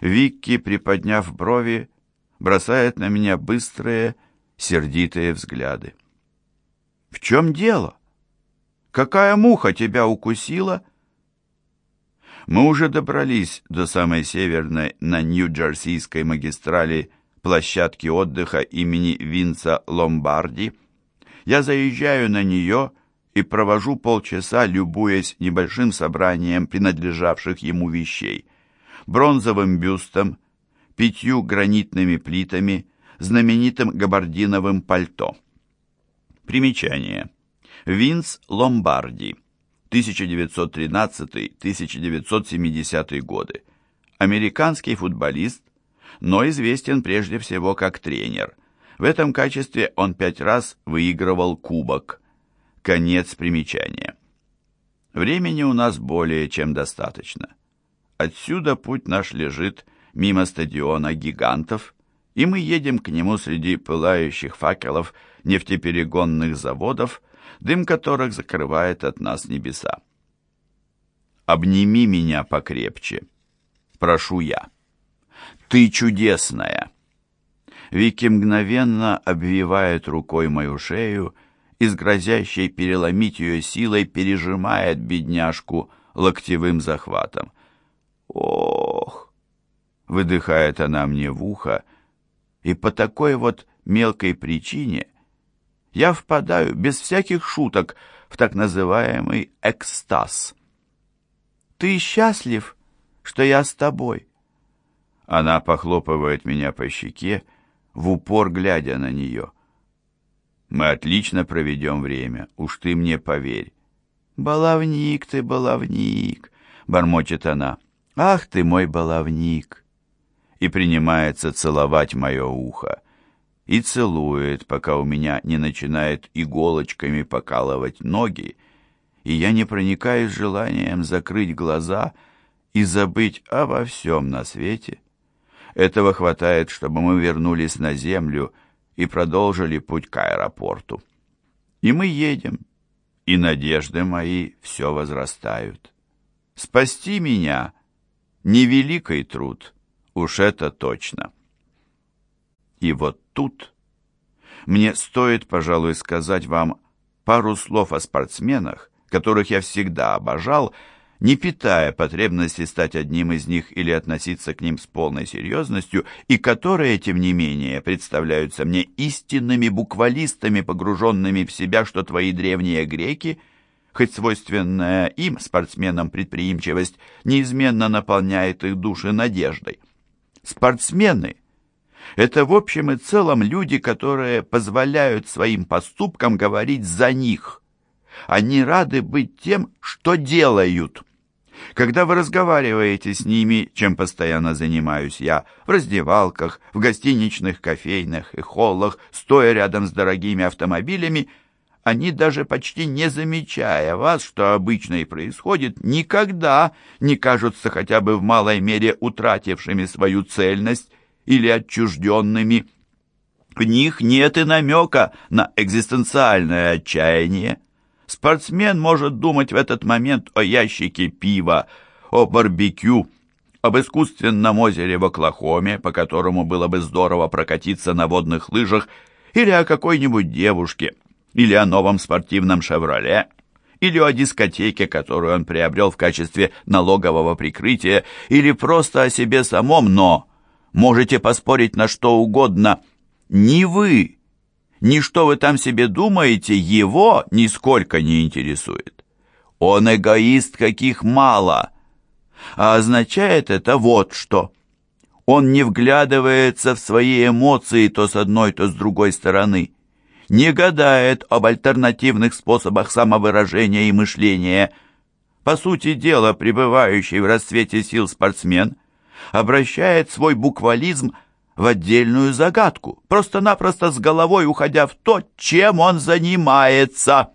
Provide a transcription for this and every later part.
Викки, приподняв брови, бросает на меня быстрые, сердитые взгляды. «В чем дело? Какая муха тебя укусила?» Мы уже добрались до самой северной на Нью-Джерсийской магистрали площадки отдыха имени Винца Ломбарди. Я заезжаю на нее и провожу полчаса, любуясь небольшим собранием принадлежавших ему вещей. Бронзовым бюстом, пятью гранитными плитами, знаменитым габардиновым пальто. Примечание. Винс Ломбарди. 1913-1970 годы. Американский футболист, но известен прежде всего как тренер. В этом качестве он пять раз выигрывал кубок. Конец примечания. Времени у нас более чем достаточно. Отсюда путь наш лежит мимо стадиона гигантов, и мы едем к нему среди пылающих факелов нефтеперегонных заводов, дым которых закрывает от нас небеса. «Обними меня покрепче», — прошу я. «Ты чудесная!» Вики мгновенно обвивает рукой мою шею и с грозящей переломить ее силой пережимает бедняжку локтевым захватом. «Ох!» — выдыхает она мне в ухо, и по такой вот мелкой причине я впадаю без всяких шуток в так называемый экстаз. «Ты счастлив, что я с тобой?» Она похлопывает меня по щеке, в упор глядя на нее. «Мы отлично проведем время, уж ты мне поверь». «Баловник ты, баловник!» — бормочет она. «Ах ты мой баловник!» И принимается целовать мое ухо и целует, пока у меня не начинает иголочками покалывать ноги, и я не проникаюсь желанием закрыть глаза и забыть обо всем на свете. Этого хватает, чтобы мы вернулись на землю и продолжили путь к аэропорту. И мы едем, и надежды мои все возрастают. Спасти меня — невеликий труд, уж это точно. И вот тут мне стоит, пожалуй, сказать вам пару слов о спортсменах, которых я всегда обожал, не питая потребности стать одним из них или относиться к ним с полной серьезностью, и которые, тем не менее, представляются мне истинными буквалистами, погруженными в себя, что твои древние греки, хоть свойственная им, спортсменам, предприимчивость, неизменно наполняет их души надеждой. Спортсмены — это в общем и целом люди, которые позволяют своим поступкам говорить за них. Они рады быть тем, что делают. Когда вы разговариваете с ними, чем постоянно занимаюсь я, в раздевалках, в гостиничных кофейнях и холлах, стоя рядом с дорогими автомобилями, они даже почти не замечая вас, что обычно и происходит, никогда не кажутся хотя бы в малой мере утратившими свою цельность или отчужденными. В них нет и намека на экзистенциальное отчаяние. Спортсмен может думать в этот момент о ящике пива, о барбекю, об искусственном озере в Оклахоме, по которому было бы здорово прокатиться на водных лыжах, или о какой-нибудь девушке, или о новом спортивном «Шевроле», или о дискотеке, которую он приобрел в качестве налогового прикрытия, или просто о себе самом, но Можете поспорить на что угодно. Ни вы, ни что вы там себе думаете, его нисколько не интересует. Он эгоист, каких мало. А означает это вот что. Он не вглядывается в свои эмоции то с одной, то с другой стороны. Не гадает об альтернативных способах самовыражения и мышления. По сути дела, пребывающий в расцвете сил спортсмен – обращает свой буквализм в отдельную загадку, просто-напросто с головой уходя в то, чем он занимается.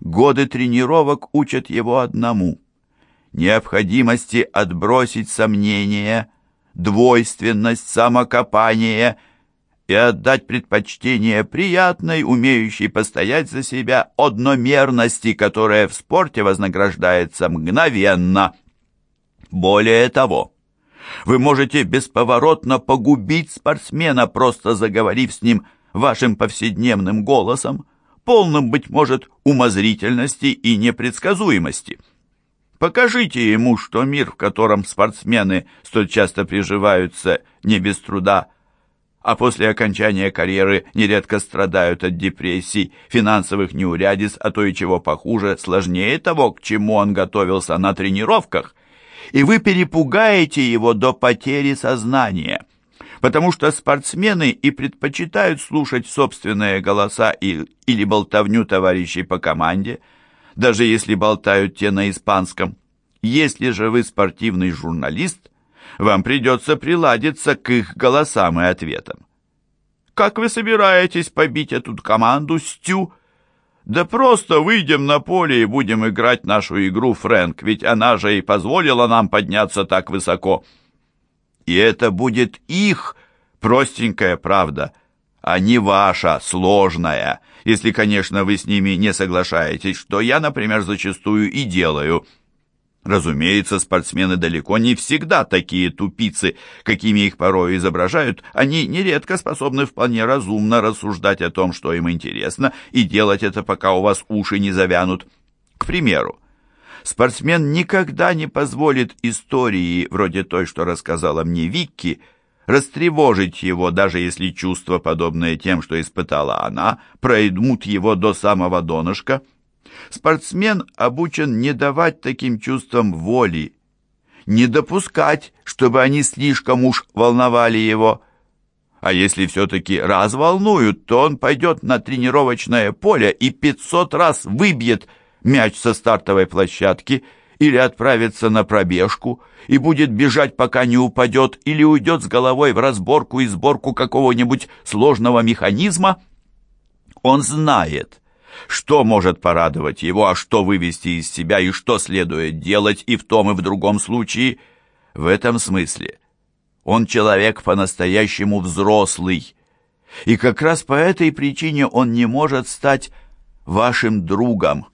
Годы тренировок учат его одному — необходимости отбросить сомнения, двойственность, самокопание и отдать предпочтение приятной, умеющей постоять за себя одномерности, которая в спорте вознаграждается мгновенно. Более того, Вы можете бесповоротно погубить спортсмена, просто заговорив с ним вашим повседневным голосом, полным, быть может, умозрительности и непредсказуемости. Покажите ему, что мир, в котором спортсмены столь часто приживаются не без труда, а после окончания карьеры нередко страдают от депрессий, финансовых неурядиц, а то и чего похуже, сложнее того, к чему он готовился на тренировках, и вы перепугаете его до потери сознания, потому что спортсмены и предпочитают слушать собственные голоса и, или болтовню товарищей по команде, даже если болтают те на испанском. Если же вы спортивный журналист, вам придется приладиться к их голосам и ответам. Как вы собираетесь побить эту команду, Стю? Да просто выйдем на поле и будем играть нашу игру, Фрэнк, ведь она же и позволила нам подняться так высоко. И это будет их простенькая правда, а не ваша сложная, если, конечно, вы с ними не соглашаетесь, что я, например, зачастую и делаю – Разумеется, спортсмены далеко не всегда такие тупицы, какими их порой изображают. Они нередко способны вполне разумно рассуждать о том, что им интересно, и делать это, пока у вас уши не завянут. К примеру, спортсмен никогда не позволит истории, вроде той, что рассказала мне Викки, растревожить его, даже если чувства, подобные тем, что испытала она, пройдут его до самого донышка – Спортсмен обучен не давать таким чувствам воли, не допускать, чтобы они слишком уж волновали его. А если все-таки раз волнуют, то он пойдет на тренировочное поле и 500 раз выбьет мяч со стартовой площадки или отправится на пробежку и будет бежать, пока не упадет, или уйдет с головой в разборку и сборку какого-нибудь сложного механизма. Он знает, что может порадовать его, а что вывести из себя, и что следует делать и в том, и в другом случае. В этом смысле он человек по-настоящему взрослый. И как раз по этой причине он не может стать вашим другом.